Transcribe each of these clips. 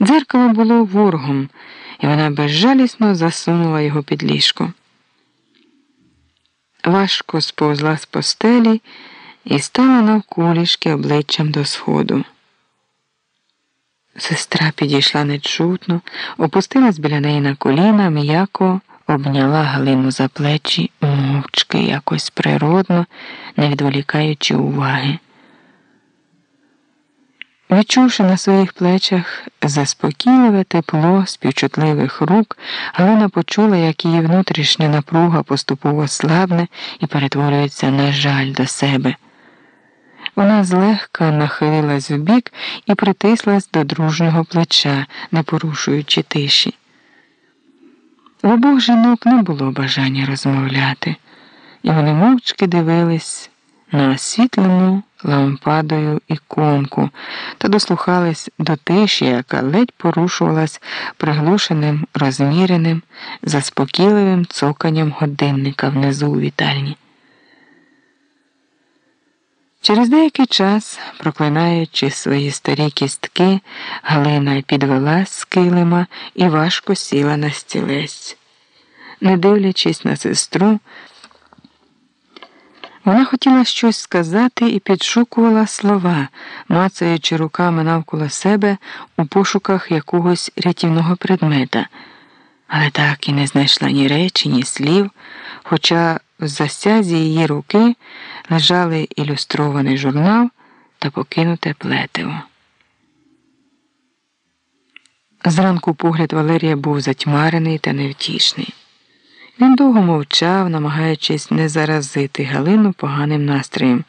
Дзеркало було ворогом, і вона безжалісно засунула його під ліжко. Важко сповзла з постелі і стала навколішки обличчям до сходу. Сестра підійшла нечутно, опустилась біля неї на коліна, м'яко обняла Галину за плечі мовчки, якось природно, не відволікаючи уваги. Відчувши на своїх плечах заспокійливе тепло співчутливих рук, Галина почула, як її внутрішня напруга поступово слабне і перетворюється на жаль до себе. Вона злегка нахилилась вбік і притислась до дружнього плеча, не порушуючи тиші. В обох жінок не було бажання розмовляти, і вони мовчки дивились на освітлену лампадою іконку та дослухались до тиші, яка ледь порушувалась приглушеним, розміреним, заспокійливим цоканням годинника внизу у вітальні. Через деякий час, проклинаючи свої старі кістки, Галина підвелась з килима і важко сіла на стілець. Не дивлячись на сестру, вона хотіла щось сказати і підшукувала слова, мацаючи руками навколо себе у пошуках якогось рятівного предмета, але так і не знайшла ні речі, ні слів, хоча в засязі її руки лежали ілюстрований журнал та покинуте плетиво. Зранку погляд Валерія був затьмарений та невтішний. Він довго мовчав, намагаючись не заразити Галину поганим настроєм.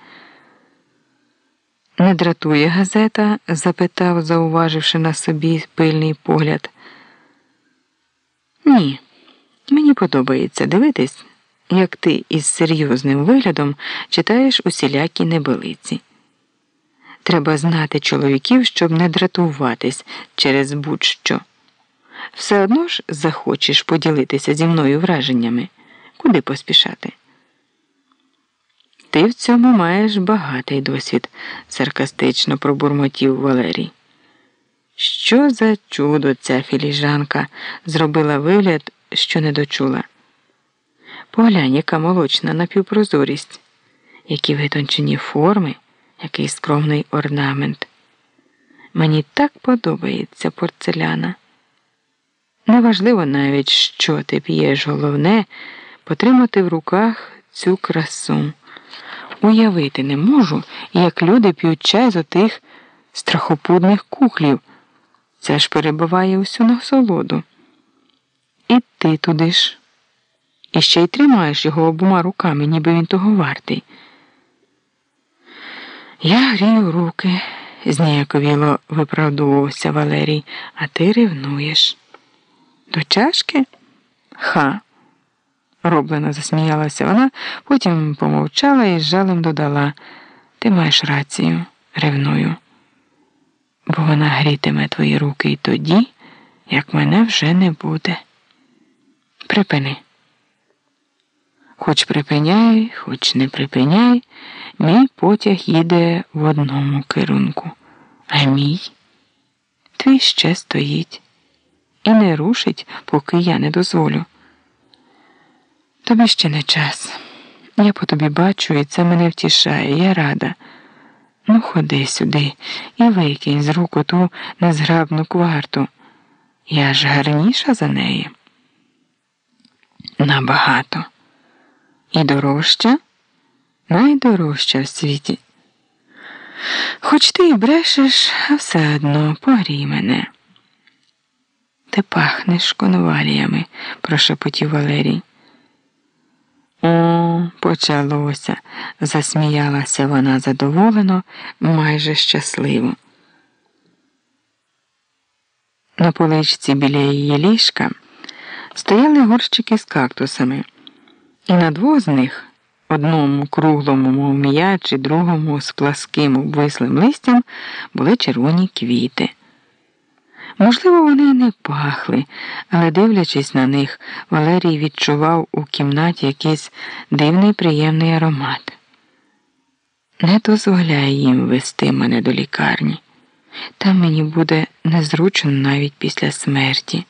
Не дратує газета? запитав, зауваживши на собі пильний погляд. Ні, мені подобається дивитись, як ти із серйозним виглядом читаєш усілякі небелиці. Треба знати чоловіків, щоб не дратуватись через будь-що. Все одно ж захочеш поділитися зі мною враженнями, куди поспішати. Ти в цьому маєш багатий досвід, саркастично пробурмотів Валерій. Що за чудо ця філіжанка зробила вигляд, що не дочула. Поглянь, яка молочна напівпрозорість, які витончені форми, який скромний орнамент. Мені так подобається порцеляна. Неважливо навіть, що ти п'єш, головне потримати в руках цю красу. Уявити не можу, як люди п'ють чай з отих страхопудних кухлів. Це ж перебиває усю насолоду. І ти туди ж. І ще й тримаєш його обома руками, ніби він того вартий. Я грію руки, зніяковіло виправдовувався Валерій, а ти ревнуєш. До чашки? Ха. Роблено засміялася вона, потім помовчала і з жалем додала Ти маєш рацію, ревную, бо вона грітиме твої руки і тоді, як мене вже не буде. Припини. Хоч припиняй, хоч не припиняй, мій потяг їде в одному керунку, а мій твій ще стоїть і не рушить, поки я не дозволю. Тобі ще не час. Я по тобі бачу, і це мене втішає, я рада. Ну, ходи сюди і викинь з рук ту незграбну кварту. Я ж гарніша за неї. Набагато. І дорожча, найдорожча в світі. Хоч ти і брешеш, а все одно погрій мене. Ти пахнеш конваліями, прошепотів Валерій. О, почалося, засміялася вона задоволено, майже щасливо. На поличці біля її ліжка стояли горщики з кактусами, і на двох з них, одному круглому, мов м'яч, і другому з пласким обвислим листям, були червоні квіти. Можливо, вони не пахли, але, дивлячись на них, Валерій відчував у кімнаті якийсь дивний приємний аромат. Не дозволяй їм вести мене до лікарні. Там мені буде незручно навіть після смерті.